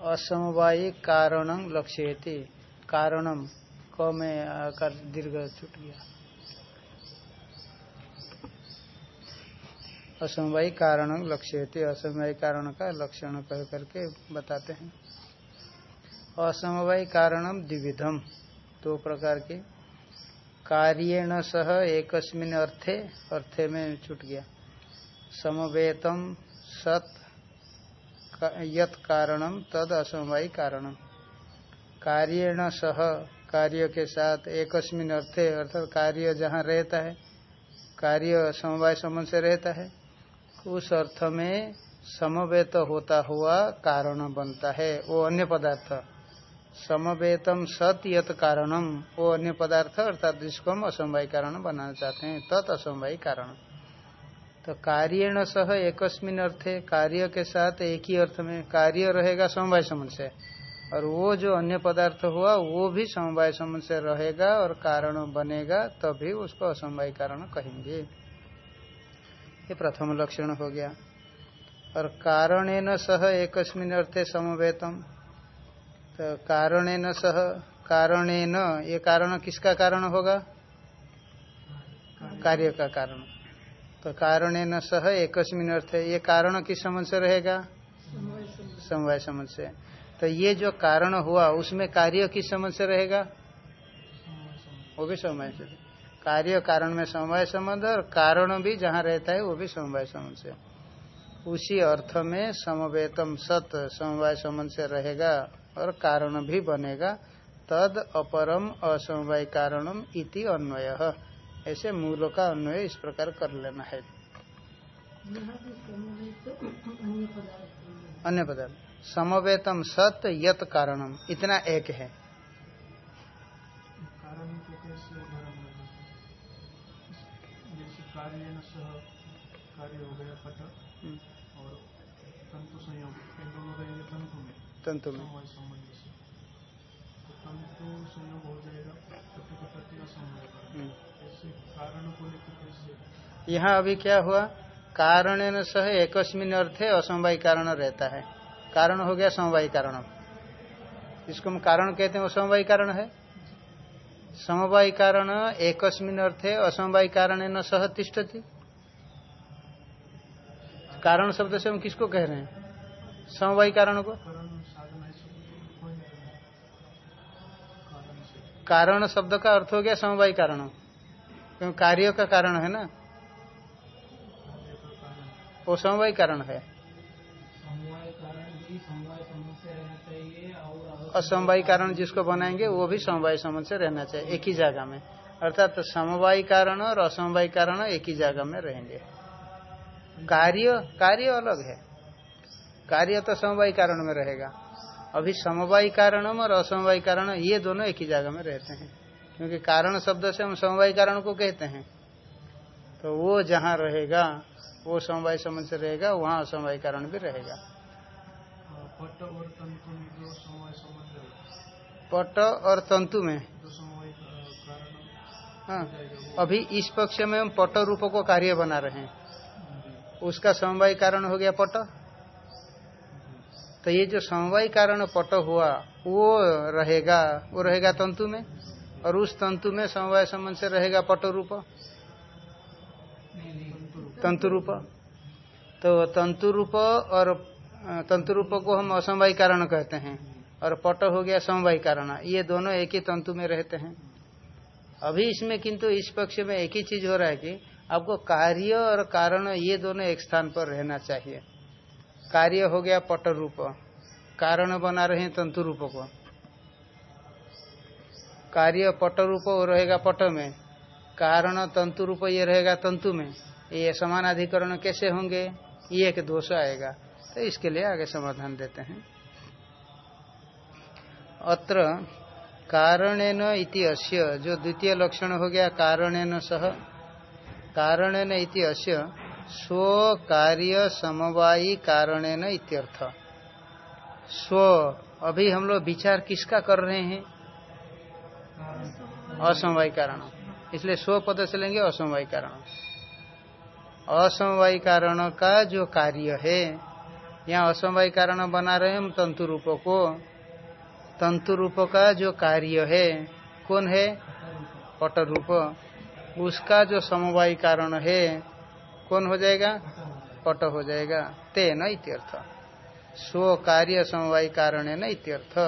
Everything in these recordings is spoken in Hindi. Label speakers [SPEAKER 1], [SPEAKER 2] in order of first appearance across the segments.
[SPEAKER 1] असमवायी कारणं लक्ष्यति। कारणम क में आकर दीर्घ छूट गया। असमवायी कारण लक्ष्यति। असमवायी कारण का लक्षण कह करके बताते हैं। असमवायी कारणम द्विविधम दो प्रकार के। कार्येण सह एकस्मिन अर्थे अर्थे में छूट गया। समवेतम सत यत कारणम, तद असमवायी कारणम। कार्येण सह कार्य के साथ एकस्मिन अर्थे, अर्थात कार्य जहाँ रहता है, कार्य समवाय संबंध से रहता है, उस अर्थ में समवेत होता हुआ कारण बनता है, वो अन्य पदार्थ। समवेतम सत यत कारणम, वो अन्य पदार्थ, अर्थात जिसको हम असमवाय कारण बनाना चाहते हैं, तत् असमवाय कारण। तो कार्यण सह एकस्मिन अर्थे कार्य के साथ एक ही अर्थ में कार्य रहेगा समवाय संबंध से। और वो जो अन्य पदार्थ हुआ, वो भी समवाय संबंध से रहेगा और कारण बनेगा, तभी उसको असमवाय कारण कहेंगे। ये प्रथम लक्षण हो गया। और कारण सह एकस्मिन अर्थे समवेतम। तो कारण सह कारण ये कारण किसका कारण होगा? कार्य का कारण। तो कारण न सह एकस्मिन अर्थ। है ये कारण किस समझ से रहेगा? समवाय समझ से। तो ये जो कारण हुआ, उसमें कार्य किस समझ से रहेगा? वो भी समवाय से। कार्य कारण में समवाय संबंध और कारण भी जहाँ रहता है, वो भी समवाय संबंध से। उसी अर्थ में समवेतम सत समवाय संबंध से रहेगा और कारण भी बनेगा। तद अपरम असमवाय कारणम इति अन्वय। ऐसे मूल का अन्वय इस प्रकार कर लेना है। अन्य पदार्थ। समवेतम सत्य यत कारणम। इतना एक है। तंतु में। तंतु संयोग हो जाएगा यहाँ अभी क्या हुआ कारण सह एकस्मिन अर्थे असमवाय कारण रहता है कारण हो गया समवाय कारण इसको हम कारण कहते हैं असमवाय कारण है समवाय कारण एकस्मिन अर्थे असमवाय कारण न सह तिष्ठती कारण शब्द से हम किसको कह रहे हैं समवाय कारण को कारण शब्द का अर्थ हो गया समवाय कारण क्योंकि कार्य का कारण है ना? वो समवाय कारण है। असमवाय कारण जिसको बनाएँगे वो भी समवाय संबंध से रहना चाहिए एक ही जगह में। अर्थात तो समवाय कारण और असमवाय कारण एक ही जगह में रहेंगे। कार्य कार्य अलग है। कार्य तो समवाय कारण में रहेगा। अभी समवाय कारण और असमवाय कारण ये दोनों एक ही जगह में रहते हैं। क्योंकि कारण शब्द से हम समवाय कारण को कहते हैं। तो वो जहाँ रहेगा वो समवाय संबंध से रहेगा वहाँ असमवाय कारण भी रहेगा। पट और तंतु में जो समवाय पट और तंतु में। हाँ। अभी इस पक्ष में हम पट रूप को कार्य बना रहे हैं। उसका समवाय कारण हो गया पट। तो ये जो समवाय कारण पट हुआ वो रहेगा वो रहेगा तंतु में। और उस तंतु में समवाय संबंध से रहेगा पट रूप तंतु रूप तो तंतु रूप और तंतु रूप को हम असमवाय कारण कहते हैं और पट हो गया समवाय कारण। ये दोनों एक ही तंतु में रहते हैं। अभी इसमें किंतु इस पक्ष में एक ही चीज़ हो रहा है कि आपको कार्य और कारण ये दोनों एक स्थान पर रहना चाहिए। कार्य हो गया पट रूप कारण बना रहे हैं तंतु रूप को। कार्य पट रूप रहेगा पट में। कारण तंतु रूप ये रहेगा तंतु में। ये समान अधिकरण कैसे होंगे? ये एक दोष आएगा। तो इसके लिए आगे समाधान देते हैं। अत्र कारणेन इति अस्य, जो द्वितीय लक्षण हो गया कारणेन सह। कारणेन इति अस्य, स्व कार्य समवायी कारणेन इत्यर्थ। स्व, अभी हम लोग विचार किसका कर रहे हैं? असमवाय कारण इसलिए स्व पद से लेंगे असमवाय कारण असमवाय कारण का जो कार्य है, यहाँ असमवाय कारण बना रहे हम तंतु रूप को। तंतु रूप का जो कार्य है, कौन है? पट रूप। उसका जो समवाय कारण है, कौन हो जाएगा? पट हो जाएगा। तेन इत्यर्थ। स्व कार्य समवाय कारण है न इत्यर्थ।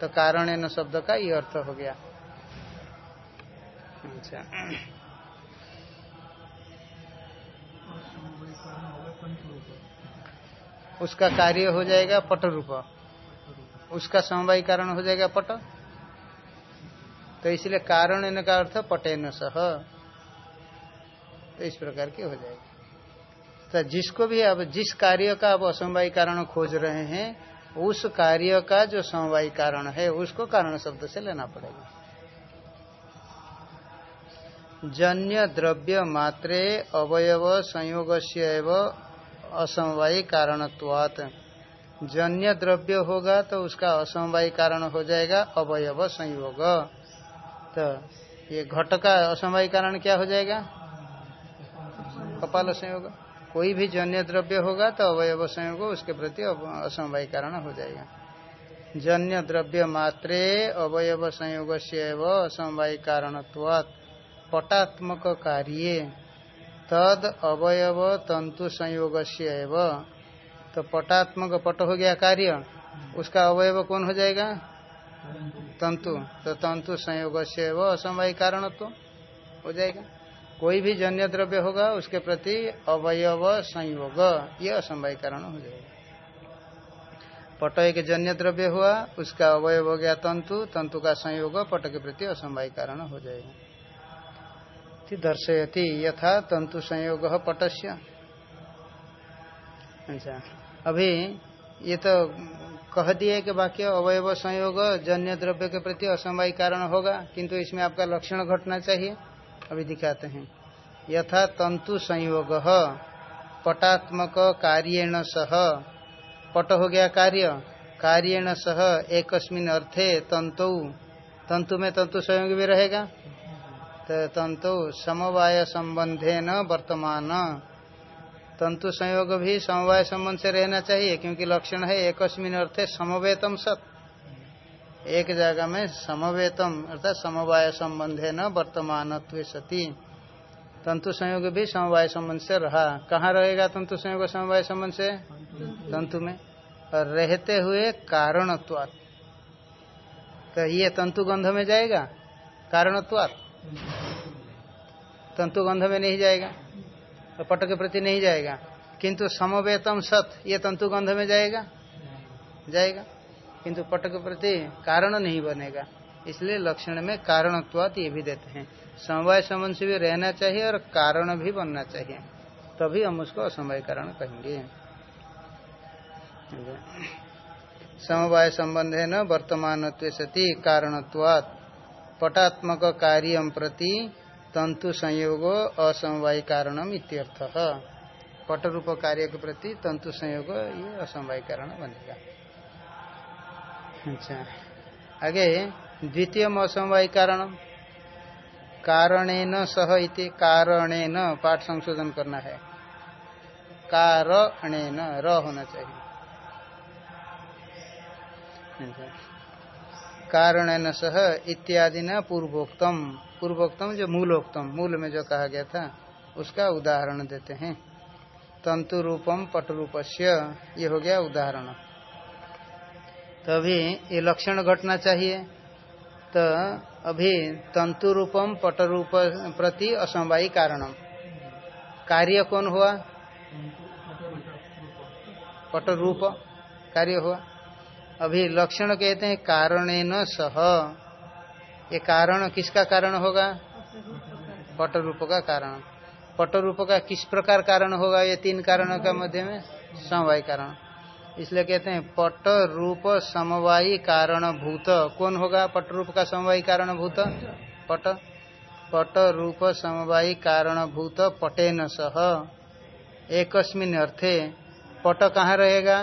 [SPEAKER 1] तो कारण न शब्द का ये अर्थ हो गया। अच्छा। उसका कार्य हो जाएगा पट रूप। उसका समवाय कारण हो जाएगा पट। तो इसलिए कारण का अर्थ पटेन सह। तो इस प्रकार की हो जाएगी। तो जिसको भी अब जिस कार्य का अब असमवाय कारण खोज रहे हैं, उस कार्य का जो समवाय कारण है, उसको कारण शब्द से लेना पड़ेगा। जन्य द्रव्य मात्रे अवयव संयोग से असमवाय कारणत्वात्। जन्य द्रव्य होगा तो उसका असमवाय कारण हो जाएगा अवयव संयोग तो ये घट का असमवाय कारण क्या हो जाएगा? कपाल संयोग। कोई भी जन्य द्रव्य होगा तो अवयव संयोग उसके प्रति असमवाय कारण हो जाएगा। जन्य द्रव्य मात्रे अवयव संयोग से असमवाय कारणत्वात्। पटात्मक कार्य तद अवयव तंतु संयोग तो पटात्मक पट हो गया कार्य। उसका अवयव कौन हो जाएगा? तंतु तो तंतु संयोग से असमवाय कारण तो हो जाएगा। कोई भी जन्य द्रव्य होगा, उसके प्रति अवयव संयोग, ये असमवाय कारण हो जाएगा। पट एक जन्य द्रव्य हुआ, उसका अवयव हो गया तंतु तंतु का संयोग पट के प्रति असमवाय कारण हो जाएगा। दर्शयति, यथा तंतु संयोग पटस्य। अच्छा। अभी ये तो कह दिए कि वाक्य अवयव संयोग जन्य द्रव्य के प्रति असमवाय कारण होगा, किंतु इसमें आपका लक्षण घटना चाहिए। अभी दिखाते हैं। यथा तंतु संयोग पटात्मक कार्यण सह। पट हो गया कार्य। कार्यण सह एक अर्थे तंतु तंतु में तंतु संयोग भी रहेगा? तंतु समवाय संबंधे न वर्तमान। तंतु संयोग भी समवाय संबंध से रहना चाहिए, क्योंकि लक्षण है एक अर्थे समवेतम सत। एक जगह में समवेतम, अर्थात समवाय संबंधे न वर्तमान सती। तंतु संयोग भी समवाय संबंध से रहा। कहाँ रहेगा तंतु संयोग समवाय संबंध से? तंतु में। और रहते हुए कारणत्वात्। तो ये तंतु गंध में जाएगा, कारणत्वात्। तंतु गंध में नहीं जाएगा तो पट के प्रति नहीं जाएगा। किंतु समवेतम सत, ये तंतु गंध में जाएगा? जाएगा। किंतु पट के प्रति कारण नहीं बनेगा। इसलिए लक्षण में कारणत्वात ये भी देते हैं। समवाय संबंध से भी रहना चाहिए और कारण भी बनना चाहिए। तभी हम उसको असमवाय कारण कहेंगे। समवाय संबंध है न वर्तमान सती, कारणत्वात। पटात्मक कार्य प्रति तंतु संयोग असमवाय कारणम इत्यर्थ। पट रूप कार्य के प्रति तंतु संयोग ये असमवाय कारण बनेगा। अच्छा। आगे द्वितीय असमवाय कारण? कारणेन सह इति कारणेन पाठ संशोधन करना है। कारणेन र होना चाहिए। अच्छा। कारणेन सह इत्यादि न पूर्वोक्तम। पूर्वोक्तम जो मूलोक्तम, मूल में जो कहा गया था, उसका उदाहरण देते हैं। तंतु रूपम पट रूपस्य, ये हो गया उदाहरण। तो अभी ये लक्षण घटना चाहिए। तो अभी तंतु रूपम पट रूप प्रति असमवायी कारणम। कार्य कौन हुआ? पट रूप। कार्य हुआ। अभी लक्षण कहते हैं कारण न सह। ये कारण किसका कारण होगा? पट रूप का कारण। पट रूप का किस प्रकार कारण होगा ये तीन कारणों का मध्य में? समवाय कारण। इसलिए कहते हैं पट रूप समवायी कारण भूत कौन होगा पट रूप का समवायी कारण भूत पट। पट रूप समवायी कारण भूत पटेन सह। एक अर्थे पट कहाँ रहेगा?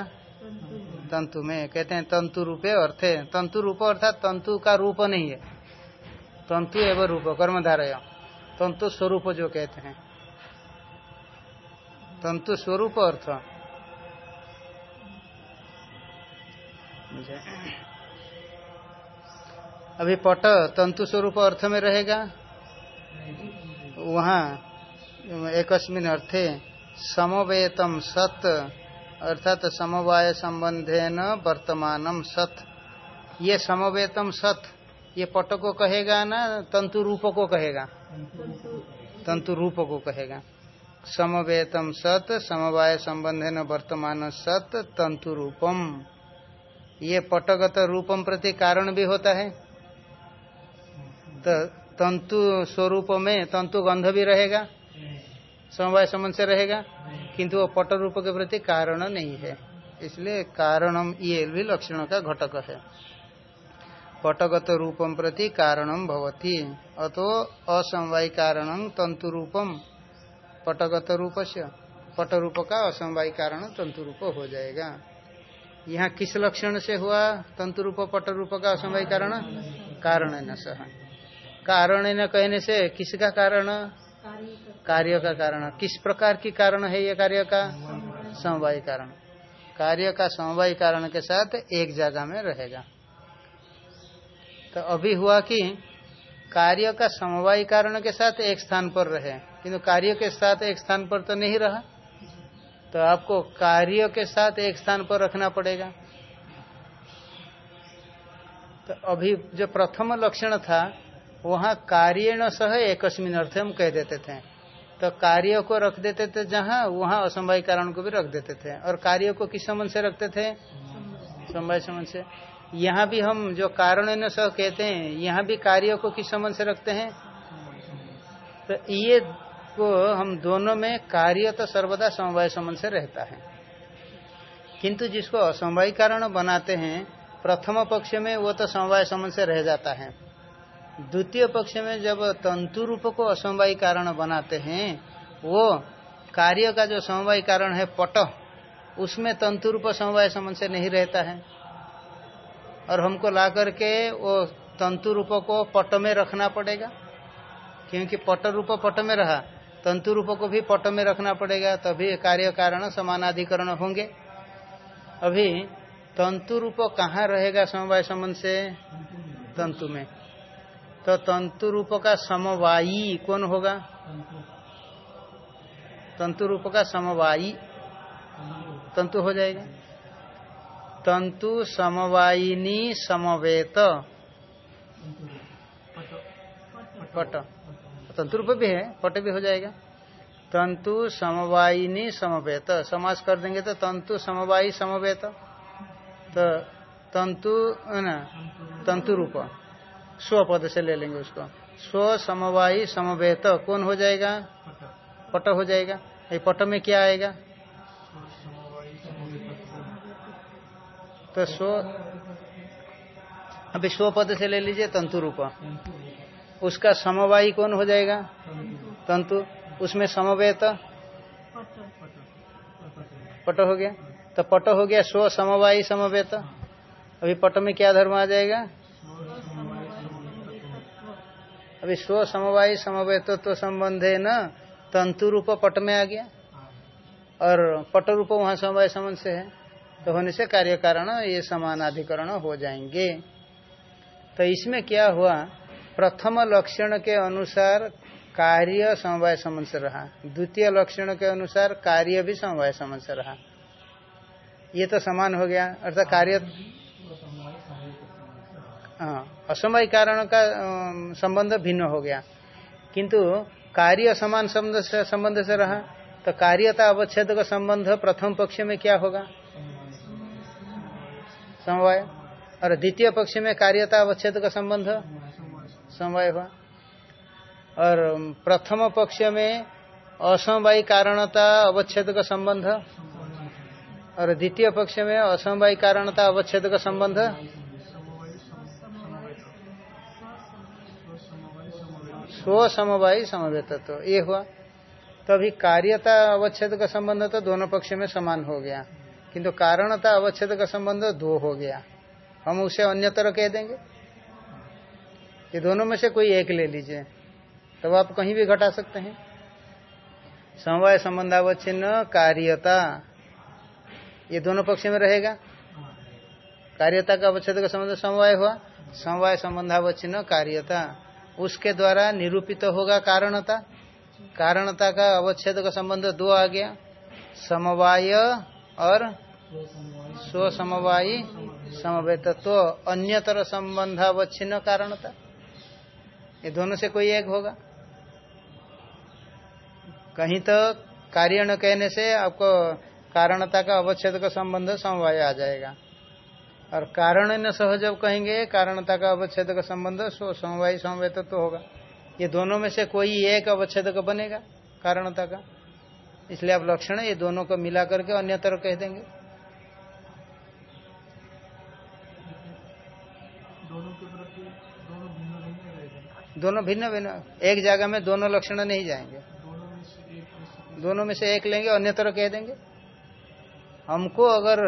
[SPEAKER 1] तंतु में, कहते हैं तंतु रूपे अर्थे तंतु रूप अर्थात तंतु का रूप नहीं है। तंतु एवं रूप, कर्मधारय। तंतु स्वरूप जो कहते हैं। तंतु स्वरूप अर्थ। अभी पट तंतु स्वरूप अर्थ में रहेगा? वहाँ, एकस्मिन अर्थे समवेतम सत अर्थात समवाय संबंधे न वर्तमानम सत। ये समवेतम सत, ये पट को कहेगा ना, तंतु रूप को कहेगा? तंतु रूप को कहेगा। समवेतम सत, समवाय संबंधे न वर्तमान सत, तंतु रूपम। ये पटगत रूपम प्रति कारण भी होता है। तो तंतु स्वरूप में तंतु गंध भी रहेगा? समवाय संबंध से रहेगा? किंतु वो पट रूप के प्रति कारण नहीं है। इसलिए कारणम ये भी लक्षण का घटक है। पटगत रूपम प्रति कारणम भवती। अतो असमवाय कारणम तंतु रूपम पटगत रूप से पट रूप का असमवाय कारण तंतु रूप हो जाएगा। यहाँ किस लक्षण से हुआ तंतु रूप पट रूप का असमवाय कारण? कारण न सह। कारण न कहने से किसका कारण? कार्य का कारण। किस प्रकार की कारण है ये कार्य का? समवाय कारण। कार्य का समवाय कारण के साथ एक जगह में रहेगा। तो अभी हुआ कि कार्य का समवाय कारण के साथ एक स्थान पर रहे। किंतु कार्य के साथ एक स्थान पर तो नहीं रहा। तो आपको कार्य के साथ एक स्थान पर रखना पड़ेगा। तो अभी जो प्रथम लक्षण था, वहाँ कार्य सह एकस्मिन अर्थ हम कह देते थे। तो कार्य को रख देते थे जहाँ, वहाँ असंभव कारण को भी रख देते थे। और कार्य को किस संबंध से रखते थे? समवाय संबंध से। यहाँ भी हम जो कारण सह कहते हैं, यहाँ भी कार्य को किस संबंध से रखते हैं? तो ये को हम दोनों में कार्य तो सर्वदा समवाय संबंध से रहता है। किंतु जिसको असमवाय कारण बनाते हैं, प्रथम पक्ष में वो तो समवाय संबंध से रह जाता है। द्वितीय पक्ष में जब तंतु रूप को असमवाय कारण बनाते हैं, वो कार्य का जो समवाय कारण है पट, उसमें तंतु रूप समवाय संबंध से नहीं रहता है। और हमको ला करके वो तंतु रूप को पट में रखना पड़ेगा। क्योंकि पट रूप पट में रहा, तंतु रूप को भी पट में रखना पड़ेगा, तभी कार्य कारण समानाधिकरण होंगे। अभी तंतु रूप कहाँ रहेगा समवाय संबंध से? तंतु में। तो तंतु रूप का समवायी कौन होगा? तंतु रूप का समवायी। तंतु हो जाएगा। तंतु समवायिनी समवेत। पट। तंतु रूप भी है, पट भी हो जाएगा। तंतु समवायिनी समवेत। समास कर देंगे तो तंतु समवायी समवेत। तो तंतु ना? तंतु रूप। स्व पद से ले लेंगे उसको। स्व, समवायी, समवेत, कौन हो जाएगा? पट हो जाएगा। ये पट में क्या आएगा? तो स्व, अभी स्व पद से ले लीजिए, तंतु रूप। उसका समवायी कौन हो जाएगा? तंतु। उसमें समवेत? पट हो गया। तो पट हो गया स्व, समवायी, समवेत। अभी पट में क्या धर्म आ जाएगा? अभी स्व समवाय समवायी समवेत तो संबंध है न तंतु रूप पट में आ गया। और पट रूप वहाँ समवाय संबंध से है। तो होने से कार्य कारण ये समानाधिकरण हो जाएँगे। तो इसमें क्या हुआ? प्रथम लक्षण के अनुसार कार्य समवाय संबंध से रहा। द्वितीय लक्षण के अनुसार कार्य भी समवाय संबंध से रहा। ये तो समान हो गया। अर्थात कार्य हाँ। असमय कारण का संबंध भिन्न हो गया। किंतु कार्य समान संबंध से संबंध से रहा तो कार्यता अवच्छेद का संबंध प्रथम पक्ष में क्या होगा? समवाय। और द्वितीय पक्ष में कार्यता अवच्छेद का संबंध? समवाय हुआ। और प्रथम पक्ष में असमवाय कारणता अवच्छेद का संबंध? और द्वितीय पक्ष में असमवाय कारणता अवच्छेद का संबंध? स्व समवायी समवेत तो ये हुआ। तो अभी कार्यता अवच्छेद का संबंध तो दोनों पक्ष में समान हो गया। किंतु कारणता अवच्छेद का संबंध दो हो गया। हम उसे अन्यतर कह देंगे। ये दोनों में से कोई एक ले लीजिए। तब तो आप कहीं भी घटा सकते हैं। समवाय संबंधावच्छिन्न कार्यता। ये दोनों पक्ष में रहेगा। कार्यता का अवच्छेद का संबंध समवाय हुआ। समवाय संबंधावच्छिन्न कार्यता। उसके द्वारा निरूपित होगा कारणता। कारणता का अवच्छेद का संबंध दो आ गया। समवाय और स्व समवायी समवेत तो अन्यतर संबंधावच्छिन्न कारणता। ये दोनों से कोई एक होगा। कहीं तो कार्य न कहने से आपको कारणता का अवच्छेद का संबंध समवाय आ जाएगा। और कारण न सहजब कहेंगे कारणता का अवच्छेद का संबंध समवाय समवेत तो होगा। ये दोनों में से कोई एक अवच्छेद का बनेगा कारणता का? इसलिए आप लक्षण ये दोनों को मिला करके अन्य तरह कह देंगे। दोनों भिन्न भिन्न एक जगह में दोनों लक्षण नहीं जाएँगे। दोनों में से एक लेंगे अन्य तरह कह देंगे। हमको अगर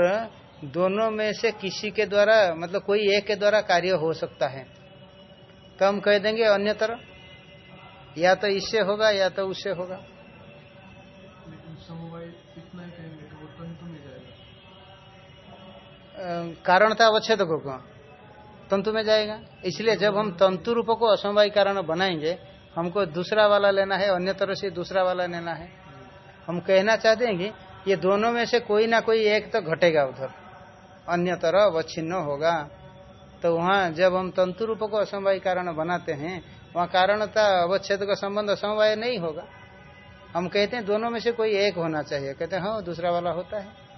[SPEAKER 1] दोनों में से किसी के द्वारा मतलब कोई एक के द्वारा कार्य हो सकता है। तो हम कह देंगे अन्य तरह। या तो इससे होगा या तो उससे होगा। कारणता अवच्छेद को तंतु में जाएगा। इसलिए जब हम तंतु रूप को असमवाय कारण बनाएँगे हमको दूसरा वाला लेना है अन्य तरह से दूसरा वाला लेना है। हम कहना चाहते हैं कि ये दोनों में से कोई ना कोई एक तो घटेगा उधर। अन्य तरह अवच्छिन्न होगा। तो वहाँ जब हम तंतु रूप को असमवाय कारण बनाते हैं, वहाँ कारणता अवच्छेद का संबंध असमवाय नहीं होगा। हम कहते हैं दोनों में से कोई एक होना चाहिए। कहते हैं हाँ दूसरा वाला होता है।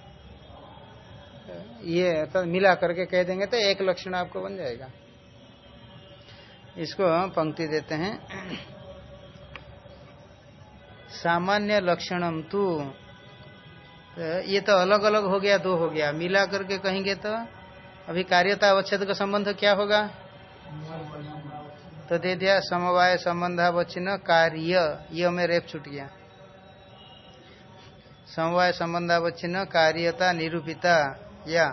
[SPEAKER 1] ये तो मिला करके कह देंगे तो एक लक्षण आपको बन जाएगा। इसको पंक्ति देते हैं। सामान्य लक्षणम तू तो ये तो अलग अलग हो गया, दो हो गया। मिला करके कहेंगे तो अभी कार्यता अवच्छेद का संबंध क्या होगा? तो दे दिया, समवाय संबंधावच्छिन्न कार्य। ये में रेप छूट गया। समवाय संबंधावच्छिन्न कार्यता निरूपिता। या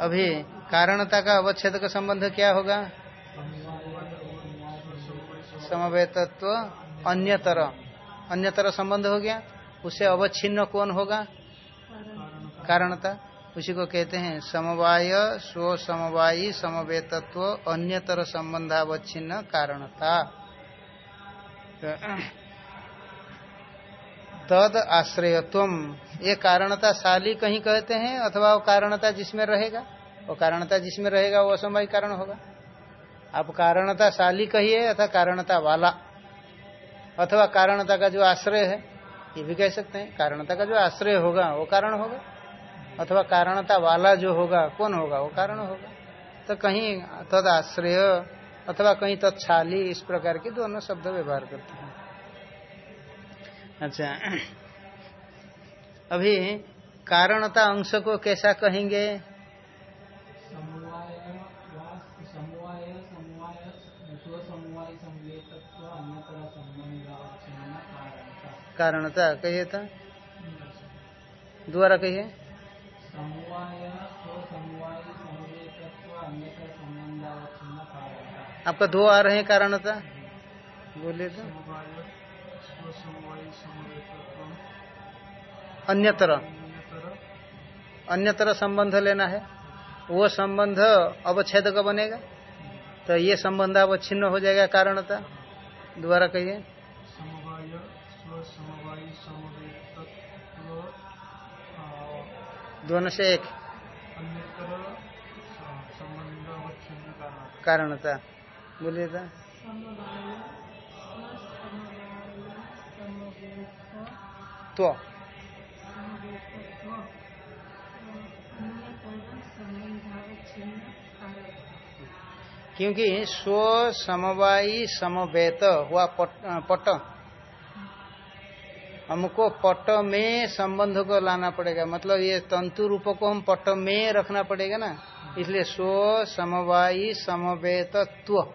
[SPEAKER 1] अभी कारणता का अवच्छेद का संबंध क्या होगा? समवेतत्व अन्यतर। अन्यतर संबंध हो गया? उससे अवच्छिन्न कौन होगा? कारणता। उसी को कहते हैं, समवाय स्व समवायी समवेतत्व, अन्यतर संबंधावच्छिन्न कारणता। तद आश्रयत्व ये कारणता शाली कहीं कहते हैं, अथवा वो कारणता जिसमें रहेगा? वो कारणता जिसमें रहेगा, वो असमवाय कारण होगा। आप कारणता शाली कहिए अथवा कारणता वाला। अथवा कारणता का जो आश्रय है ये भी कह सकते हैं, कारणता का जो आश्रय होगा, वो कारण होगा? अथवा कारणता वाला जो होगा, कौन होगा? वो कारण होगा। तो कहीं तद आश्रय अथवा कहीं तत्छाली इस प्रकार के दोनों शब्द व्यवहार करते हैं। अच्छा अभी कारणता अंश को कैसा कहेंगे? कारणता कहिए था? द्वारा कहिए। आपका दो आ रहे हैं कारणता? बोलिए तो। अन्यतर। अन्यतर संबंध लेना है। वो संबंध अवच्छेद का बनेगा। तो ये संबंध अवच्छिन्न हो जाएगा कारणता। द्वारा कहिए। दोनों से एक। कारणता। बोलिए था तो क्योंकि स्व समवायी समवेत हुआ पट, पट। हमको पट में संबंध को लाना पड़ेगा। मतलब ये तंतु रूप को हम पट में रखना पड़ेगा ना। इसलिए स्व, समवायी, समवेतत्व।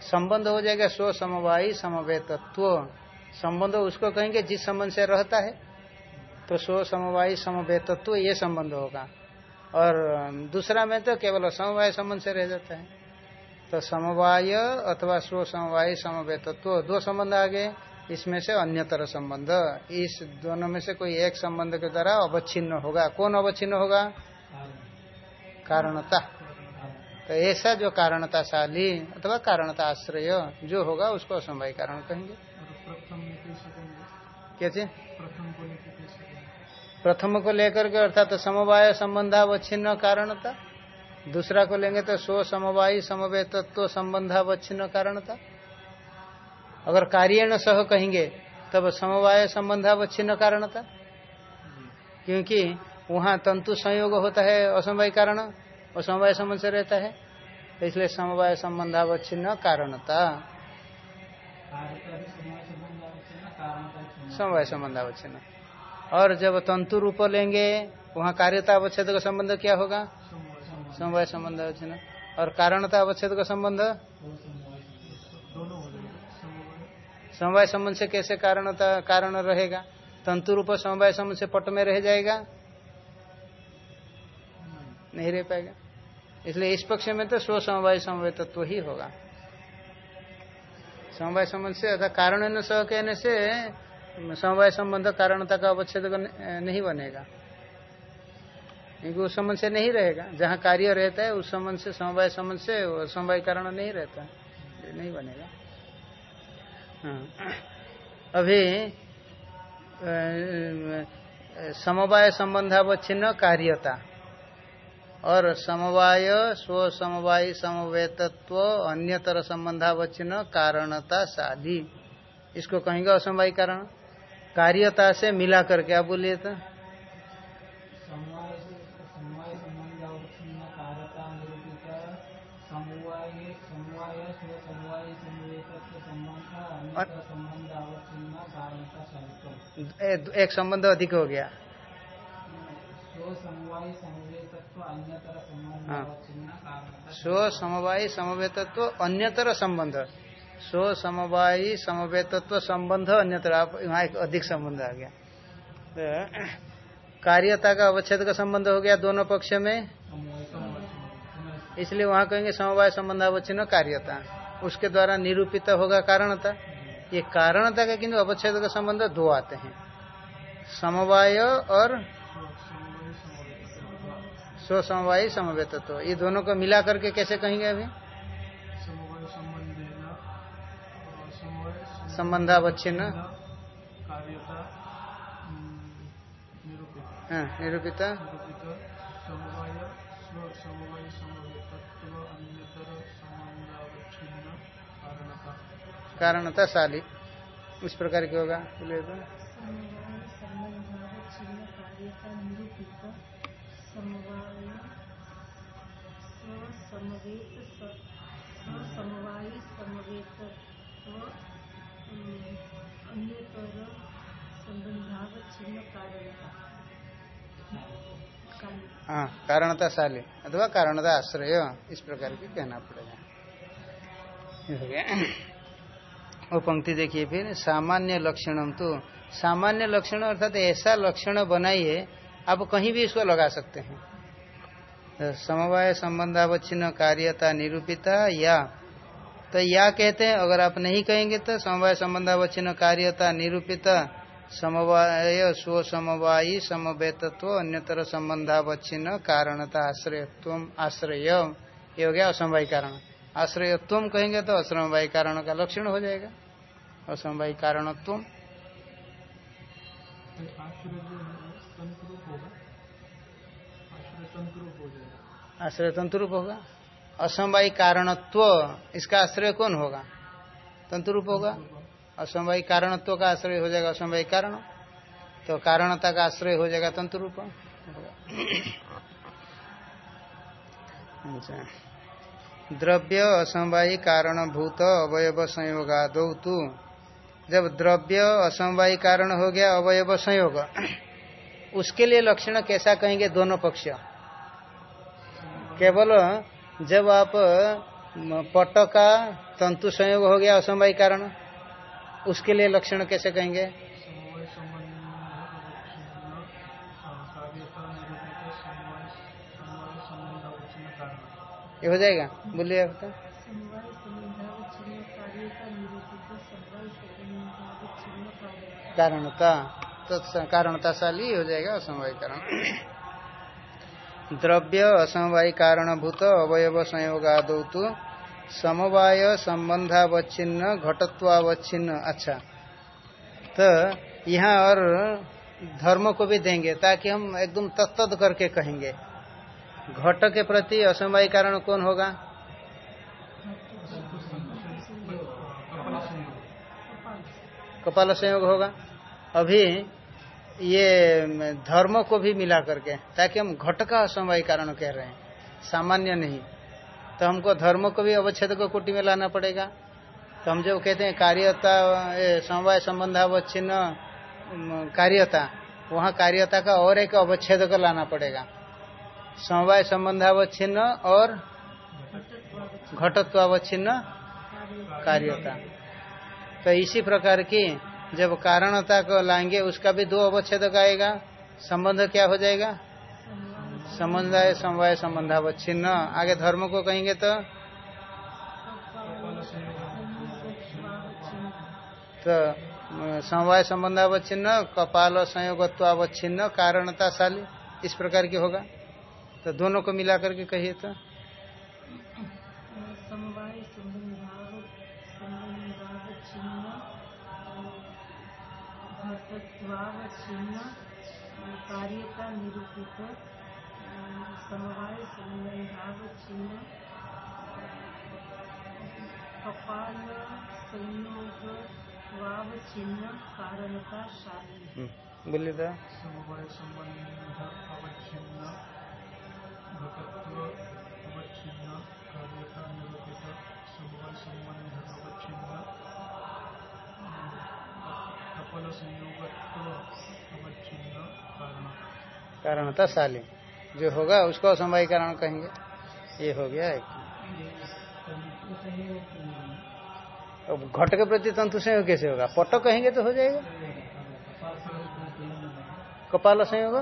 [SPEAKER 1] संबंध हो जाएगा स्व, समवायी, समवेतत्व। संबंध उसको कहेंगे जिस संबंध से रहता है। तो स्व, समवायी, समवेतत्व ये संबंध होगा। और दूसरा में तो केवल समवाय संबंध से रह जाता है। तो समवाय अथवा स्व, समवाय, समवेतत्व, दो संबंध आ गए इसमें से अन्यतर संबंध। इस दोनों में से कोई एक संबंध के द्वारा अवच्छिन्न होगा। कौन अवच्छिन्न होगा? कारणता। तो ऐसा जो कारणताशाली अथवा कारणता आश्रय जो होगा, उसको असमवाय कारण कहेंगे। क्या कैसे प्रथम को लेकर के अर्थात तो समवाय संबंधावच्छिन्न कारणता। दूसरा को लेंगे तो स्व समवायी समवे तत्व संबंधावच्छिन्न कारणता। अगर कार्य सह कहेंगे, तब समवाय संबंधावच्छिन्न कारणता क्योंकि वहाँ तंतु संयोग होता है असमवाय कारण और समवाय संबंध से रहता है, इसलिए समवाय संबंध संबंधावच्छिन्न कारणता समवाय संबंध संबंधावच्छिन्न और जब तंतु रूप लेंगे, वहाँ कार्यता अवच्छेद का संबंध क्या होगा? समवाय संबंधावच्छिन्न और कारणता अवच्छेद का संबंध? समवाय संबंध से कैसे कारण कारण रहेगा? तंतु रूप समवाय संबंध से पट में रह जाएगा? नहीं रह पाएगा। इसलिए इस पक्ष में तो स्व समवाय समवाय तत्व ही होगा। समवाय संबंध से अर्थात कारण सह कहने से समवाय संबंध कारणता का अवच्छेद नहीं बनेगा। क्योंकि उस संबंध से नहीं रहेगा। जहाँ कार्य रहता है, उस संबंध से, समवाय संबंध से समवाय कारण नहीं रहता। नहीं बनेगा। अभी समवाय संबंधावच्छिन्न कार्यता। और समवाय, स्व समवाय, समवेतत्व, अन्यतर संबंधावच्छिन्न कारणता शादी इसको कहेंगे असमवाय कारण। कार्यता से मिला करके आप बोलिए तो? एक संबंध अधिक हो गया। स्व समवायी समवेतत्व अन्यतर संबंध स्व समवायी समवेतत्व संबंध अन्यतर। आप यहाँ एक अधिक संबंध आ गया। तो कार्यता का अवच्छेद का संबंध हो गया दोनों पक्ष में। इसलिए वहाँ कहेंगे समवाय संबंध अवच्छिन्न कार्यता। उसके द्वारा निरूपित होगा कारणता। ये कारणता का किंतु अवच्छेद का संबंध दो आते हैं। समवाय और स्व समवायी समवेतत्व। ये दोनों को मिला करके कैसे कहेंगे अभी? संबंधावच्छिन्न हाँ, कारणता शाली इस प्रकार की होगा? बोले तो। हाँ कारणता शाली अथवा कारणता आश्रय इस प्रकार की कहना पड़ेगा। वो पंक्ति देखिए फिर, सामान्य लक्षणम तो। सामान्य लक्षण अर्थात ऐसा लक्षण बनाइए, आप कहीं भी इसको लगा सकते हैं। तो समवाय संबंधावच्छिन्न कार्यता निरूपिता या। तो या कहते हैं, अगर आप नहीं कहेंगे तो समवाय संबंधावच्छिन्न कार्यता निरूपिता, समवाय स्व समवायी समवेतत्व, अन्यतर संबंधावच्छिन्न कारणता आश्रयत्व आश्रय ये हो गया असमवाय कारण। आश्रयत्व कहेंगे तो असमवाय कारण का लक्षण हो जाएगा। असमवाय कारणत्व। आश्रय तंतु रूप होगा। असमवाय कारणत्व इसका आश्रय कौन होगा? तंतु रूप होगा। असमवाय कारणत्व का आश्रय हो जाएगा असमवाय कारण। तो कारणता का आश्रय हो जाएगा तंतु रूप अच्छा। द्रव्य असमवायी कारण भूत अवयव संयोगाद तू। जब द्रव्य असमवायी कारण हो गया, अवयव संयोग। उसके लिए लक्षण कैसा कहेंगे दोनों पक्ष? केवल जब आप पट का तंतु संयोग हो गया, असमवाय कारण, उसके लिए लक्षण कैसे कहेंगे? ये हो जाएगा? बोलिए आप कारणता तो कारणताशाली हो जाएगा असमवाय कारण द्रव्य असमवाय कारणभूत अवयव संयोग आदौ तो समवाय संबंधावच्छिन्न, घटत्वावच्छिन्न। अच्छा। तो यहाँ और धर्म को भी देंगे ताकि हम एकदम तत्त करके कहेंगे। घट के प्रति असमवाय कारण कौन होगा? कपाल संयोग होगा। अभी ये धर्म को भी मिला करके, ताकि हम घट का असमवाय कारण कह रहे हैं। सामान्य नहीं। तो हमको धर्म को भी अवच्छेद को कोटि में लाना पड़ेगा। तो हम जो कहते हैं कार्यता समवाय संबंधावच्छिन्न कार्यता, वहाँ कार्यता का और एक अवच्छेद को लाना पड़ेगा। समवाय संबंधावच्छिन्न और घटत्वावच्छिन्न कार्यता। तो इसी प्रकार की जब कारणता को लाएँगे, उसका भी दो अवच्छेद आएगा। संबंध क्या हो जाएगा? संबंधाय, समवाय, संबंधावच्छिन्न। आगे धर्म को कहेंगे तो? तो समवाय, संबंधावच्छिन्न, कपाल, संयोगत्वावच्छिन्न, कारणताशाली, इस प्रकार की होगा। तो दोनों को मिला करके कहिए तो?
[SPEAKER 2] घटत्वावच्छिन्न कार्यता निरूपित समवाय संबंधावच्छिन्न कपाल संयोगवावच्छिन्न कारणता शाली
[SPEAKER 1] बोलिए तो
[SPEAKER 3] समवाय संबंध अवच्छिन्न घटत्व
[SPEAKER 1] कारणता शाली जो होगा उसको असमवाय कारण कहेंगे। ये हो गया एक। अब घट के प्रति तंतु संयोग कैसे होगा? पट कहेंगे तो हो जाएगा। कपाल संयोग?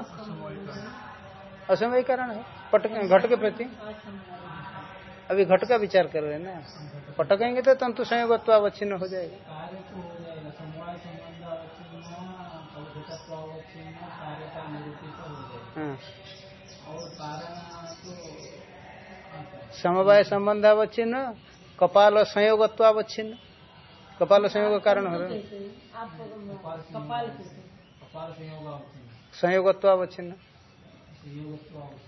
[SPEAKER 1] असमय कारण है। पट घट के प्रति। अभी घट का विचार कर रहे हैं ना। पट कहेंगे तो तंतु संयोग अवच्छिन्न हो जाएगा हाँ समवाय संबंध अवच्छिन्न कपाल संयोगत्व अवच्छिन्न कपाल संयोग कारण हो रहा संयोगत्वावच्छिन्न।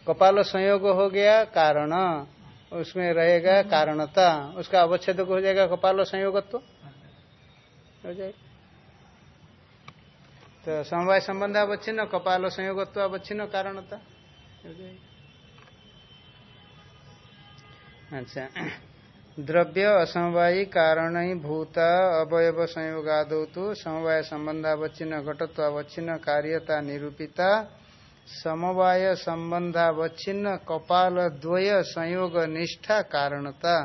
[SPEAKER 1] कपाल संयोग हो गया कारण, उसमें रहेगा कारणता। उसका अवच्छेद हो जाएगा कपाल संयोगत्व। हो जाएगा। तो समवाय संबंध अवच्छिन्न कपाल संयोगत्व अवच्छिन्न कारणता हो जाएगा अच्छा द्रव्य असमवायी कारण भूता अवयव संयोगादो तो समवाय संबंधावच्छिन्न घटत्वावच्छिन्न कार्यता निरूपिता समवाय संबंधावच्छिन्न कपाल द्वय संयोग निष्ठा कारणता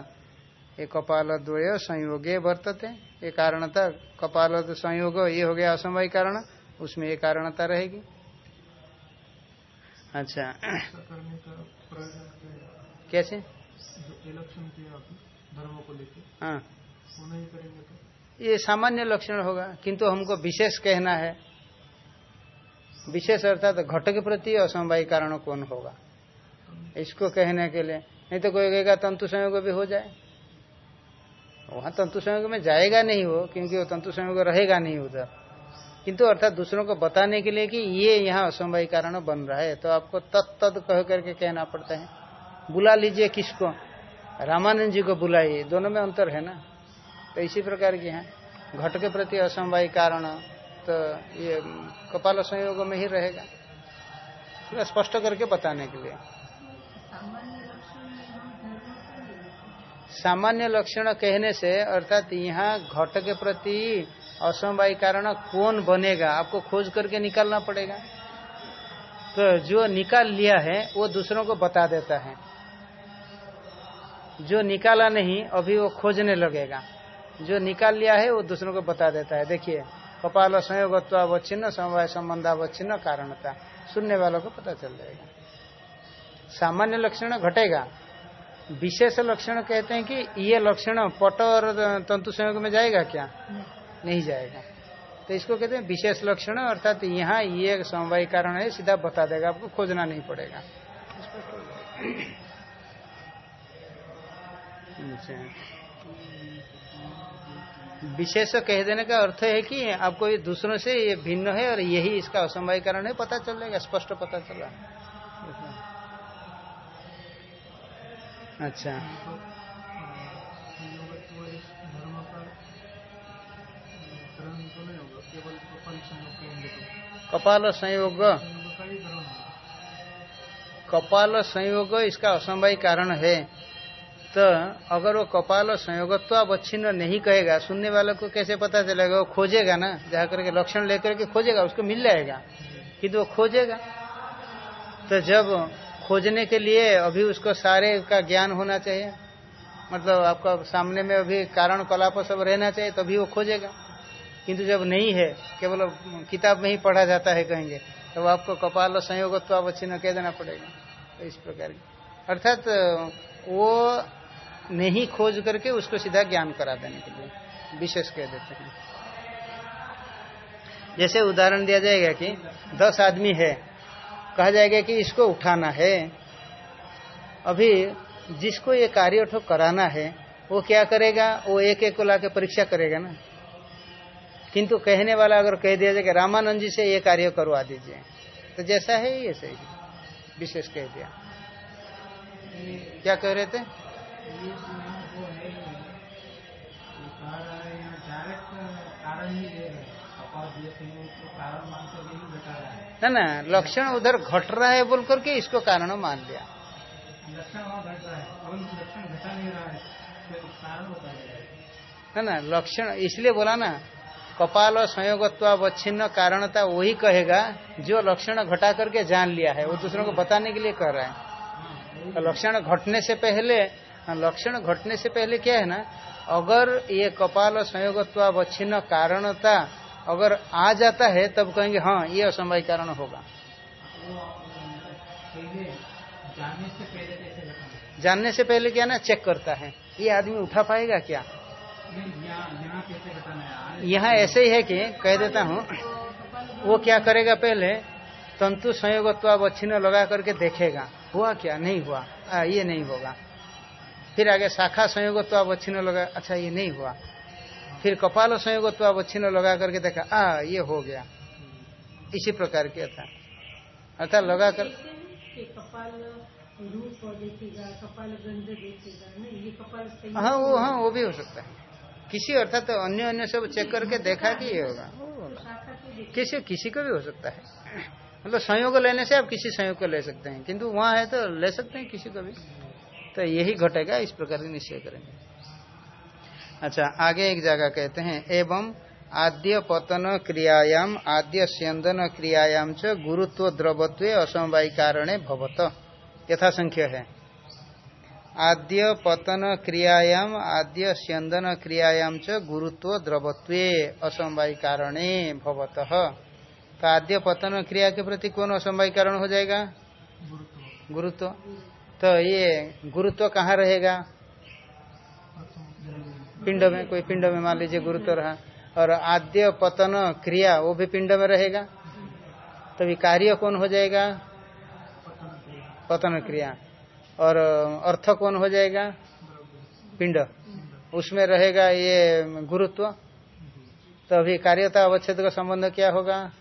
[SPEAKER 1] ये कपाल द्वय संयोगे वर्तते ये कारणता कपाल संयोग ये हो गया असमवाय कारण उसमें ये कारणता रहेगी। अच्छा। कैसे?
[SPEAKER 3] इलेक्शन को लेके
[SPEAKER 1] हाँ। ये सामान्य लक्षण होगा, किंतु हमको विशेष कहना है। विशेष अर्थात तो घट के प्रति असमवाय कारण कौन होगा? इसको कहने के लिए। नहीं तो कोई कहेगा, तंतु संयोग भी हो जाए। वहाँ तंतु संयोग में जाएगा नहीं वो, क्योंकि वो तंतु संयोग रहेगा नहीं उधर। किंतु अर्थात दूसरों को बताने के लिए कि ये यहाँ असमवाय कारण बन रहा है तो आपको तत्त कह करके कहना पड़ता है। बुला लीजिए किसको? रामानंद जी को बुलाइए, दोनों में अंतर है ना? तो इसी प्रकार की है। घट के प्रति असमवाय कारण तो ये कपाल संयोग में ही रहेगा। पूरा स्पष्ट करके बताने के लिए। सामान्य लक्षण कहने से, अर्थात यहाँ घट के प्रति असमवाय कारण कौन बनेगा? आपको खोज करके निकालना पड़ेगा। तो जो निकाल लिया है, वो दूसरों को बता देता है। जो निकाला नहीं, अभी वो खोजने लगेगा। जो निकाल लिया है, वो दूसरों को बता देता है। देखिए, कपाल संयोगत्वावच्छिन्न समवाय संबंधावच्छिन्न कारणता। सुनने वालों को पता चल जाएगा। सामान्य लक्षण घटेगा। विशेष लक्षण कहते हैं कि ये लक्षण पट और तंतु संयोग में जाएगा क्या? नहीं जाएगा। तो इसको कहते हैं विशेष लक्षण, अर्थात यहाँ ये समवाय कारण है, सीधा बता देगा आपको, खोजना नहीं पड़ेगा। अच्छा। विशेष कह देने का अर्थ है कि आपको ये दूसरों से ये भिन्न है और यही इसका असमवाय कारण है, पता चल जाएगा, स्पष्ट पता चला। अच्छा।
[SPEAKER 3] कपाल संयोग।
[SPEAKER 1] संयोग
[SPEAKER 3] का
[SPEAKER 1] कपाल संयोग इसका असमवाय कारण है। तो अगर वो कपाल संयोगत्व अवच्छिन्न नहीं कहेगा, सुनने वाले को कैसे पता चलेगा? वो खोजेगा ना जा करके लक्षण लेकर के खोजेगा, उसको मिल जाएगा किंतु वो खोजेगा। तो जब खोजने के लिए अभी उसको सारे का ज्ञान होना चाहिए मतलब आपका सामने में अभी कारण कलाप सब रहना चाहिए, तभी वो खोजेगा। किंतु जब नहीं है, केवल किताब में ही पढ़ा जाता है कहेंगे तो आपको कपाल संयोगत्व न कह देना पड़ेगा तो इस प्रकार की। अर्थात, वो नहीं खोज करके उसको सीधा ज्ञान करा देने के लिए, विशेष कह देते हैं। जैसे उदाहरण दिया जाएगा कि दस आदमी है, कहा जाएगा कि इसको उठाना है, अभी जिसको ये कार्य कराना है, वो क्या करेगा? वो एक एक को लाके परीक्षा करेगा ना। किंतु कहने वाला अगर कह दिया जाए कि रामानंद जी से ये कार्य करवा दीजिए तो जैसा है ये सही विशेष कह दिया। क्या कह रहे थे? ना ना, लक्षण उधर घट रहा है बोल करके इसको कारण मान लिया। है ना, लक्षण इसलिए बोला ना कपाल और संयोगत्वावच्छिन्न कारणता वही कहेगा, जो लक्षण घटा करके जान लिया है, वो दूसरों को बताने के लिए कह रहा है। लक्षण घटने से पहले, लक्षण घटने से पहले क्या है ना, अगर ये कपाल और संयोगत्वावच्छिन्न कारणता अगर आ जाता है, तब कहेंगे हाँ ये असमवाय कारण होगा। जानने से पहले क्या ना, चेक करता है। ये आदमी उठा पाएगा क्या? यहाँ ऐसे ही है कि कह देता हूँ वो क्या करेगा पहले तंतु संयोगत्वावच्छिन्न लगा करके देखेगा हुआ क्या? नहीं हुआ। आ, ये नहीं होगा। फिर आगे शाखा संयोगत्वावच्छिन्न लगा अच्छा ये नहीं हुआ। फिर कपाल संयोगत्वावच्छिन्न लगा करके देखा आ ये हो गया। इसी प्रकार के था। अर्थात लगा कर
[SPEAKER 2] कपाल रूप देखेगा कपाल गंध देखेगा नहीं ये कपाल
[SPEAKER 1] हाँ वो हाँ वो भी हो सकता है। किसी अर्थात तो अन्य अन्य सब चेक करके देखा कि ये होगा। किसी किसी को भी हो सकता है। मतलब संयोग लेने से आप किसी संयोग को ले सकते हैं। किंतु वहाँ है तो ले सकते हैं किसी को भी। तो यही घटेगा, इस प्रकार की निश्चय करेंगे। अच्छा आगे एक जगह कहते हैं, एवं आद्य पतन क्रियायाम, आद्य स्यंदन क्रियायाम च गुरुत्व द्रवत्व असमवाय कारणे भवत। यथा संख्य है। आद्य पतन क्रियायाम, आद्य स्यंदन क्रियायाम च गुरुत्व द्रवत्व असमवाय कारणे भवत। तो आद्य पतन क्रिया के प्रति कौन असमवाय कारण हो जाएगा? गुरुत्व। तो ये गुरुत्व कहाँ रहेगा? पिंड में, कोई पिंड में मान लीजिए गुरुत्व रहा। और आद्य पतन क्रिया वो भी पिंड में रहेगा? तभी कार्य कौन हो जाएगा? पतन क्रिया। और, अर्थ कौन हो जाएगा? पिंड। उसमें रहेगा ये गुरुत्व। तो अभी कार्यता अवच्छेद का संबंध क्या होगा?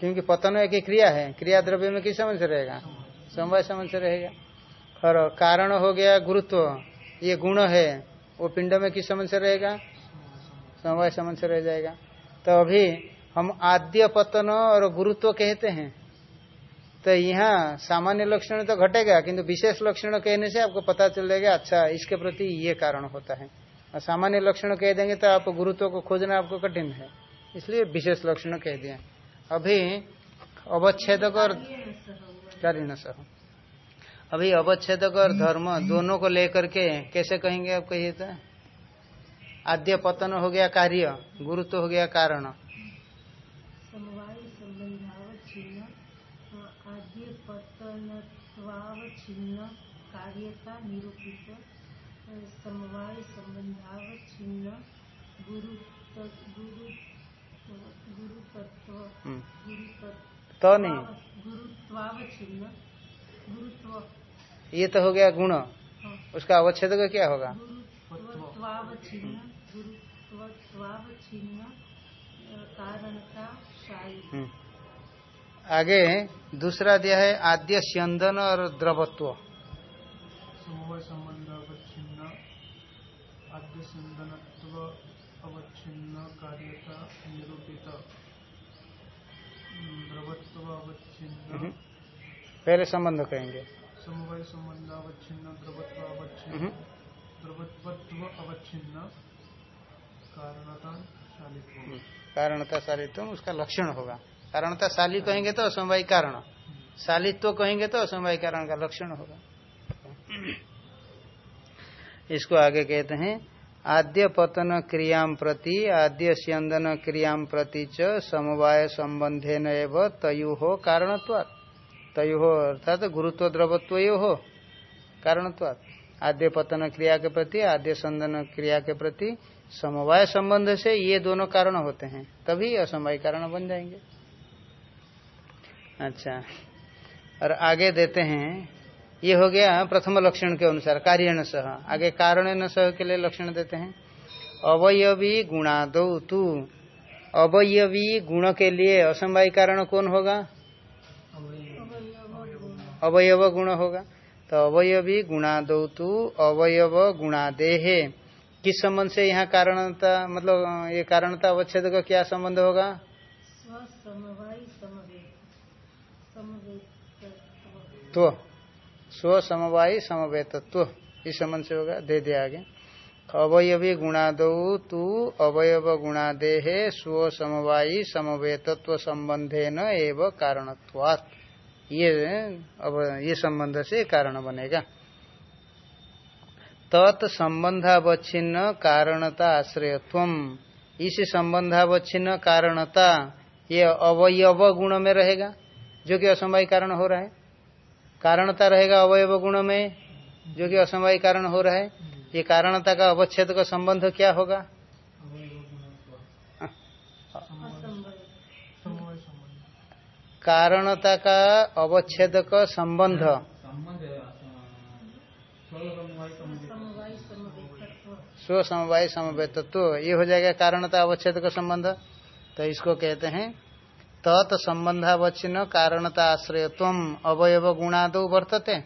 [SPEAKER 1] क्योंकि पतन एक ही क्रिया है। क्रिया द्रव्य में किस समझ रहेगा? समवाय समझ रहेगा। और कारण हो गया गुरुत्व। ये गुण है। वो पिंड में किस समझ रहेगा? समवाय समझ रह जाएगा। तो अभी हम आद्य पतन और गुरुत्व कहते हैं। तो यहाँ सामान्य लक्षण तो घटेगा, किंतु विशेष लक्षण कहने से आपको पता चल जाएगा अच्छा इसके प्रति ये कारण होता है। और सामान्य लक्षण कह देंगे तो आप गुरुत्व को खोजना आपको कठिन है, इसलिए विशेष लक्षण कह दिया। अभी अवच्छेदक और कारीण सह अभी अवच्छेदक और धर्म दोनों को लेकर के कैसे कहेंगे आप कहिए तो? आद्य पतन हो गया कार्य, गुरुत्व हो गया कारण
[SPEAKER 2] समवाय संबंधावच्छिन्न पतनत्वावच्छिन्न कार्यता निरूपित समवाय संबंधावच्छिन्न गुरु गुरु गुरु तत्व
[SPEAKER 1] हम्म। तो नहीं।
[SPEAKER 2] गुरुत्वावच्छिन्न गुरुत्व।
[SPEAKER 1] ये तो हो गया गुण।
[SPEAKER 2] हाँ,
[SPEAKER 1] उसका अवच्छेद का क्या होगा?
[SPEAKER 2] गुरुत्वावच्छिन्न गुरुत्वावच्छिन्न अ, कारणता
[SPEAKER 1] हम्म। आगे दूसरा दिया है आद्य स्यंदन और द्रवत्व।
[SPEAKER 3] अवच्छिन्न आद्य संदनत्व अवच्छिन्न कार्यता निरूपित। द्रवत्व अवच्छिन्न।
[SPEAKER 1] हम्म। पहले संबंध कहेंगे।
[SPEAKER 3] समवाय संबंध अवच्छिन्न द्रवत्व अवच्छिन्न।
[SPEAKER 1] हम्म।
[SPEAKER 3] द्रवत्व अवच्छिन्न कारणता शालित्व
[SPEAKER 1] कारणता शालित्व उसका लक्षण होगा। कारणता शाली कहेंगे तो असमवाय कारण। शालित्व कहेंगे तो असमवाय कारण का लक्षण होगा। इसको आगे कहते हैं, आद्य पतन क्रियाम प्रति, आद्य स्यंदन क्रियाम प्रति च समवाय संबंधे नव तयु हो कारणत्वात्। तयु हो अर्थात गुरुत्व द्रवत्व हो कारणत्वात्। आद्य पतन क्रिया के प्रति, आद्य संदन क्रिया के प्रति, समवाय संबंध से ये दोनों कारण होते हैं, तभी असमवाय कारण बन जाएँगे। अच्छा। और आगे देते हैं, ये हो गया प्रथम लक्षण के अनुसार कार्य सह। आगे कारण न सह के लिए लक्षण देते हैं। अवयवी गुणादो तू। अवयवी गुण के लिए असमवाय कारण कौन होगा? अवयव गुण होगा। तो अवयवी गुणादो तू, अवयव गुणादेह। किस संबंध से यहाँ कारणता मतलब ये कारणता अवच्छेद का क्या संबंध होगा
[SPEAKER 2] स्वसमवाय समवेत समवेत
[SPEAKER 1] तो स्व समवायी समवेतत्व इस संबंध से होगा, दे दिया आगे। अवयवी गुणादौ तू अवयव गुणादेह स्व समवायी समवेतत्व संबंधे न एवं कारणत्वात्। ये, अब ये संबंध से कारण बनेगा। तत् संबंधावच्छिन्न कारणता आश्रयत्व इस संबंधावच्छिन्न कारणता ये अवयव गुण में रहेगा, जो कि असमवाय कारण हो रहा है। कारणता रहेगा अवयव गुण में, जो कि असमवाय कारण हो रहा है। ये कारणता का अवच्छेद का संबंध क्या होगा? कारणता का अवच्छेद का संबंध। स्व समवाय समवेतत्व। ये हो जाएगा कारणता अवच्छेद का संबंध। तो इसको कहते हैं तत् संबंधावच्छिन्न कारणता आश्रयत्व अवयव गुणादो वर्तते।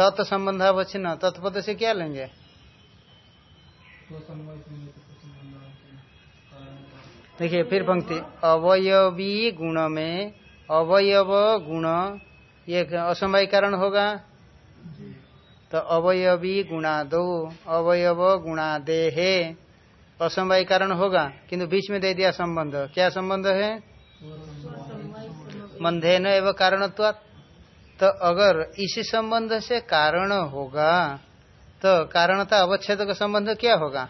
[SPEAKER 1] तत् संबंधावच्छिन्न तत्पद से क्या लेंगे? देखिए, फिर पंक्ति, अवयवी गुण में अवयव गुण, ये असमवाय कारण होगा। तो अवयवी गुणा गुणादो, अवयव गुणादेहे, असमवाय कारण होगा। किंतु बीच में दे दिया संबंध। क्या संबंध है? मंधेन एवं कारणत्वात्। तो अगर इसी संबंध से कारण होगा तो कारणता अवच्छेद का संबंध क्या होगा?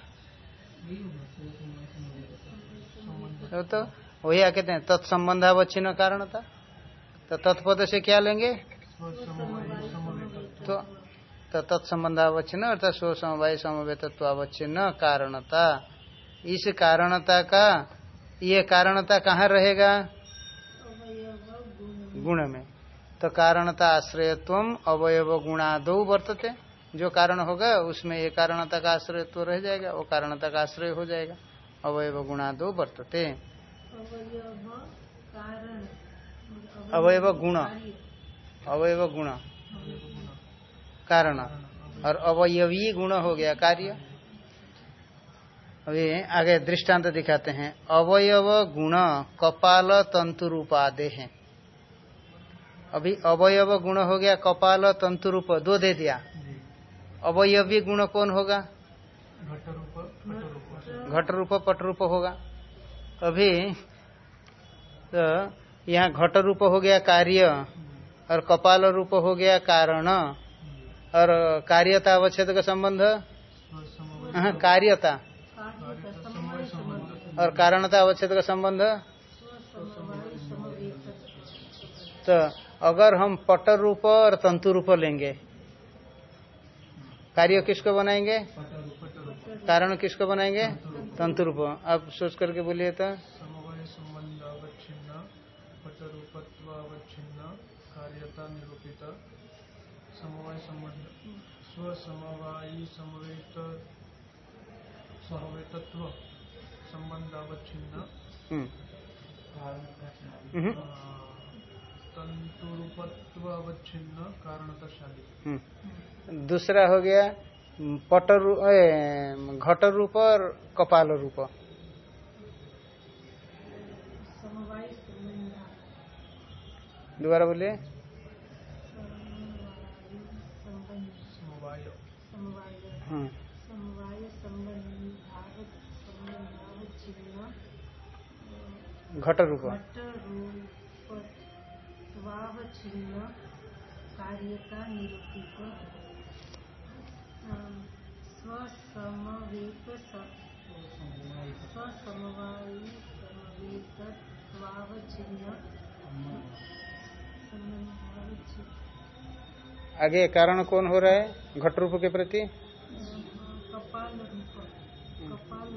[SPEAKER 1] तो, तो वही आ कहते हैं तत्संबंधावच्छिन्न कारणता। तो तत्पद से क्या लेंगे?
[SPEAKER 3] समवेतत्व
[SPEAKER 1] तो तो तत्संबंधावच्छिन्न अर्थात स्व समवाय समवेतत्वावच्छिन्न कारणता। इस कारणता का ये कारणता कहाँ रहेगा? गुण में। तो कारणता आश्रयत्व अवयव गुणादो वर्तते। जो कारण होगा, उसमें ये कारणता का आश्रयत्व रह जाएगा, वो कारणता का आश्रय हो जाएगा। अवयव गुणादो वर्तते।
[SPEAKER 2] अवयव
[SPEAKER 1] गुण। अवयव गुण। कारण। और अवयवी गुण हो गया कार्य। अभी आगे दृष्टांत दिखाते हैं। अवयव गुण कपाल तंतु रूपादे हैं अभी अवयव गुण हो गया कपाल तंतु रूप दो दे दिया। अवयवी गुण कौन होगा?
[SPEAKER 3] घट रूप पट रूप।
[SPEAKER 1] होगा। अभी तो यहाँ घट रूप हो गया कार्य और कपाल रूप हो गया कारण और कार्यता अवच्छेद का संबंध? हाँ, कार्यता। और कारणता अवच्छेद का संबंध? तो अगर हम पट रूप और तंतु रूप लेंगे कार्य किसको बनाएँगे? कारण किसको बनाएँगे? तंतु रूप। आप सोच करके बोलिए तो।
[SPEAKER 3] समवाय संबंध अवच्छिन्न पटरूपत्व अवच्छिन्न कार्यता निरूपित समवाय संबंध स्व समवायी समवेत समवेतत्व संबंध अवच्छिन्न
[SPEAKER 1] हम्म, हम्म,
[SPEAKER 3] तंतुरूपत्व अवच्छिन्न कारणताशाली
[SPEAKER 1] हम्म। दूसरा हो गया पट घट रूप और कपाल रूप दोबारा बोलिए हाँ घट रूप
[SPEAKER 2] घटरूपत्वावच्छिन्न कार्यता निरूपित अम, स्वसमवेत स- स्वसमवायी समवेतत्वावच्छिन्न संबंधावच्छिन्न
[SPEAKER 1] आगे कारण कौन हो रहा है? घट रूप के प्रति?
[SPEAKER 2] कपाल रूप कपाल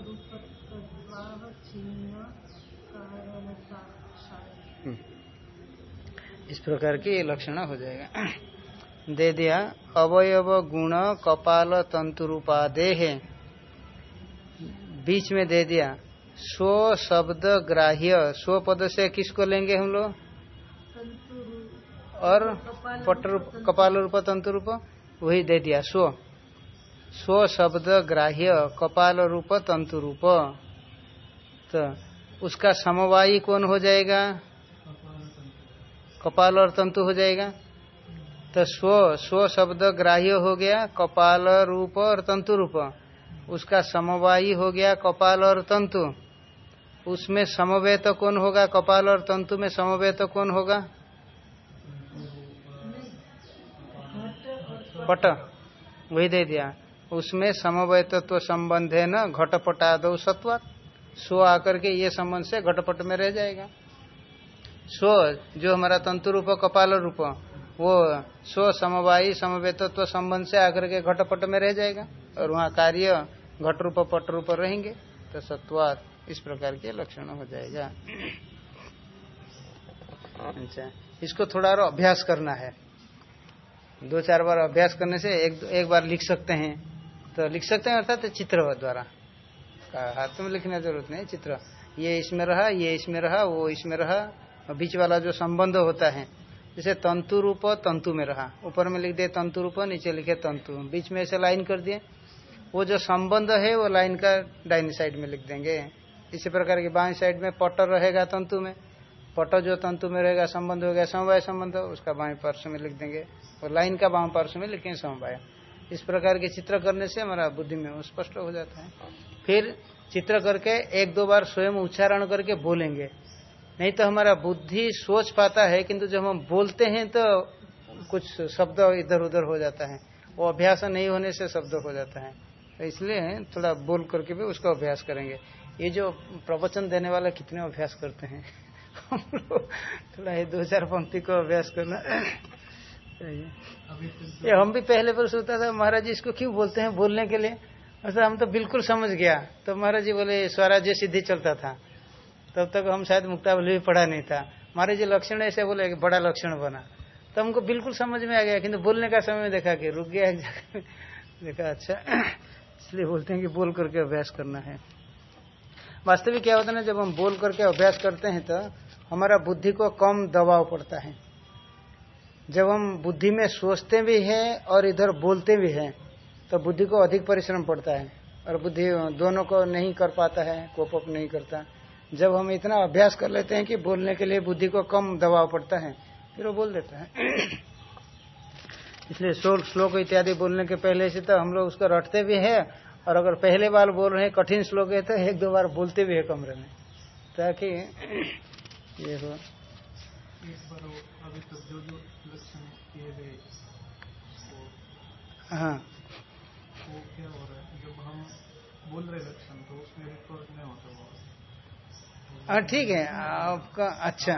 [SPEAKER 2] कारणता
[SPEAKER 1] हम्म। इस प्रकार की ये लक्षण हो जाएगा। दे दिया अवयव गुण कपाल तंतु रूपादे है बीच में दे दिया स्व शब्द ग्राह्य स्व पद से किसको लेंगे हम लोग? और पट रूप कपाल रूप तंतु रूप वही दे दिया स्व। स्व शब्द ग्राह्य कपाल रूप तंतु रूप तो उसका समवायी कौन हो जाएगा? कपाल और तंतु हो जाएगा। तो स्व स्व शब्द ग्राह्य हो गया, कपाल रूप और तंतु रूप। उसका समवायी हो गया कपाल और तंतु। उसमें समवेत कौन होगा? कपाल और तंतु में समवेत कौन होगा? पट। वही दे दिया। उसमें समवयतत्व संबंध है न, घटपटाद सत्वात। स्व आकर के ये संबंध से घटपट में रह जाएगा। स्व, जो हमारा तंतु रूप, कपाल रूप, वो स्व, समवायी, समवेतत्व संबंध से आकर के घटपट में रह जाएगा और वहाँ कार्य घट रूप, पट रूप रहेंगे तो सत्वात इस प्रकार के लक्षण हो जाएगा। अच्छा इसको थोड़ा और अभ्यास करना है। दो चार बार अभ्यास करने से एक एक बार लिख सकते हैं। तो लिख सकते हैं अर्थात चित्र द्वारा। हाथ में लिखने ज़रूरत नहीं, चित्र। ये इसमें रहा, ये इसमें रहा, वो इसमें रहा बीच वाला जो संबंध होता है, जैसे तंतु रूप तंतु में रहा। ऊपर में लिख दिए तंतु रूप, नीचे लिखे तंतु। बीच में ऐसे लाइन कर दिए। वो जो संबंध है, वो लाइन का डाइन साइड में लिख देंगे। इसी प्रकार की बाएँ साइड में पट रहेगा तंतु में। पट जो तंतु में रहेगा, संबंध हो गया समवाय संबंध, उसका बाएँ पार्श्व में लिख देंगे। और लाइन का बाएँ पार्श्व में लिखेंगे समवाय। इस प्रकार के चित्र करने से हमारा बुद्धि में स्पष्ट हो जाता है। फिर चित्र करके एक दो बार स्वयं उच्चारण करके बोलेंगे। नहीं तो हमारा बुद्धि सोच पाता है, किंतु जब हम बोलते हैं तो कुछ शब्द इधर उधर हो जाता है। वो अभ्यास नहीं होने से शब्द हो जाता है। तो इसलिए थोड़ा बोल करके भी उसका अभ्यास करेंगे। ये जो प्रवचन देने वाला कितने अभ्यास करते हैं? हम लोग थोड़ा ये दो चार पंक्ति को अभ्यास करना। ये हम भी पहले पर सोचता था, महाराज जी इसको क्यों बोलते हैं बोलने के लिए? ऐसा हम तो बिल्कुल समझ गया। तो महाराज जी बोले, स्वराज्य सिद्धि चलता था। तब तक हम शायद मुक्तावली भी पढ़ा नहीं था। महाराज जी लक्षण ऐसे बोले कि बड़ा लक्षण बना। तो हमको बिल्कुल समझ में आ गया, किंतु बोलने का समय में देखा कि रुक गया देखा अच्छा। इसलिए बोलते हैं कि बोल करके अभ्यास करना है। वास्तविक क्या होता है ना, जब हम बोल करके अभ्यास करते हैं तो हमारा बुद्धि को कम दबाव पड़ता है। जब हम बुद्धि में सोचते भी हैं और इधर बोलते भी हैं तो बुद्धि को अधिक परिश्रम पड़ता है। और बुद्धि दोनों को नहीं कर पाता है कोप अप नहीं करता। जब हम इतना अभ्यास कर लेते हैं कि बोलने के लिए बुद्धि को कम दबाव पड़ता है फिर वो बोल देता है। इसलिए श्लोक श्लोक इत्यादि बोलने के पहले से तो हम लोग उसको रटते भी है और अगर पहले बार बोल रहे हैं कठिन श्लोक है तो एक दो बार बोलते भी है कमरे में। ताकि ये हो। हाँ।
[SPEAKER 3] वो क्या हो रहा है? जब हम बोल रहे लक्षण तो उसमें रिकॉर्ड नहीं होता वो
[SPEAKER 1] हाँ ठीक है, आपका अच्छा।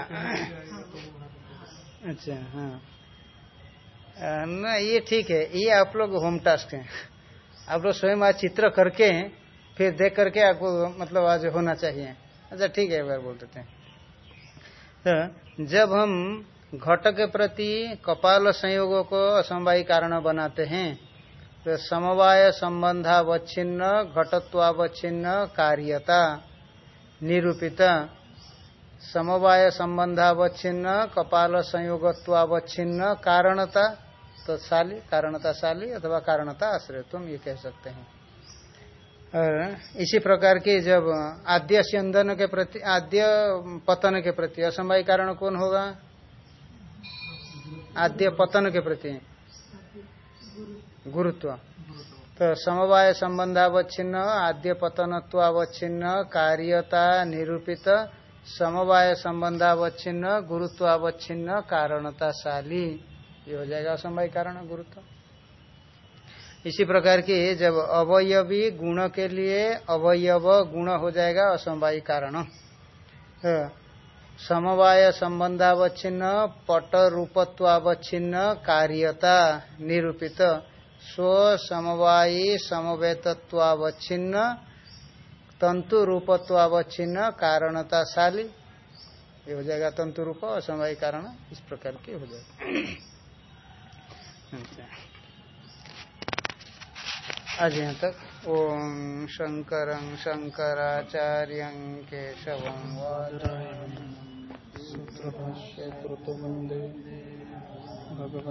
[SPEAKER 1] अच्छा हाँ। ना, ये ठीक है, ये आप लोग होम टास्क है। आप लोग स्वयं आज चित्र करके फिर देख करके आपको मतलब आज होना चाहिए। अच्छा ठीक है, एक बार बोल देते हैं। तो जब हम घट के प्रति कपाल संयोगों को असमवायी कारण बनाते हैं तो समवाय संबंधावच्छिन्न, घटत्वावच्छिन्न, कार्यता। निरूपित, समवाय संबंधावच्छिन्न, कपाल संयोगत्वावच्छिन्न, कारणता तो शाली कारणता शाली अथवा कारणता आश्रय तुम ये कह सकते हैं। और इसी प्रकार की जब आद्य स्यंदन के प्रति, आद्य पतन के प्रति, असमवाय कारण कौन होगा? आद्य पतन के प्रति। गुरुत्व। तो समवाय संबंधावच्छिन्न आद्य पतनत्वावच्छिन्न कार्यता निरूपित, समवाय संबंधावच्छिन्न, गुरुत्वावच्छिन्न, कारणताशाली। ये हो जाएगा असमवाय कारण, गुरुत्व। इसी प्रकार की जब अवयवी गुण के लिए अवयव गुण हो जाएगा असमवायी कारण। तो समवाय संबंधावच्छिन्न पट रूपत्वावच्छिन्न कार्यता निरूपित। स्व समवायी समवेतत्वावच्छिन्न तंतु रूपत्वावच्छिन्न कारणताशाली। ये हो जाएगा तंतु रूप असमवायी कारण। इस प्रकार की हो जाएगा। अच्छा। आज यहाँ तक। ओम शंकर शंकराचार्य केशव
[SPEAKER 3] सूत्रभाष्य कृतवन्दे भगवन्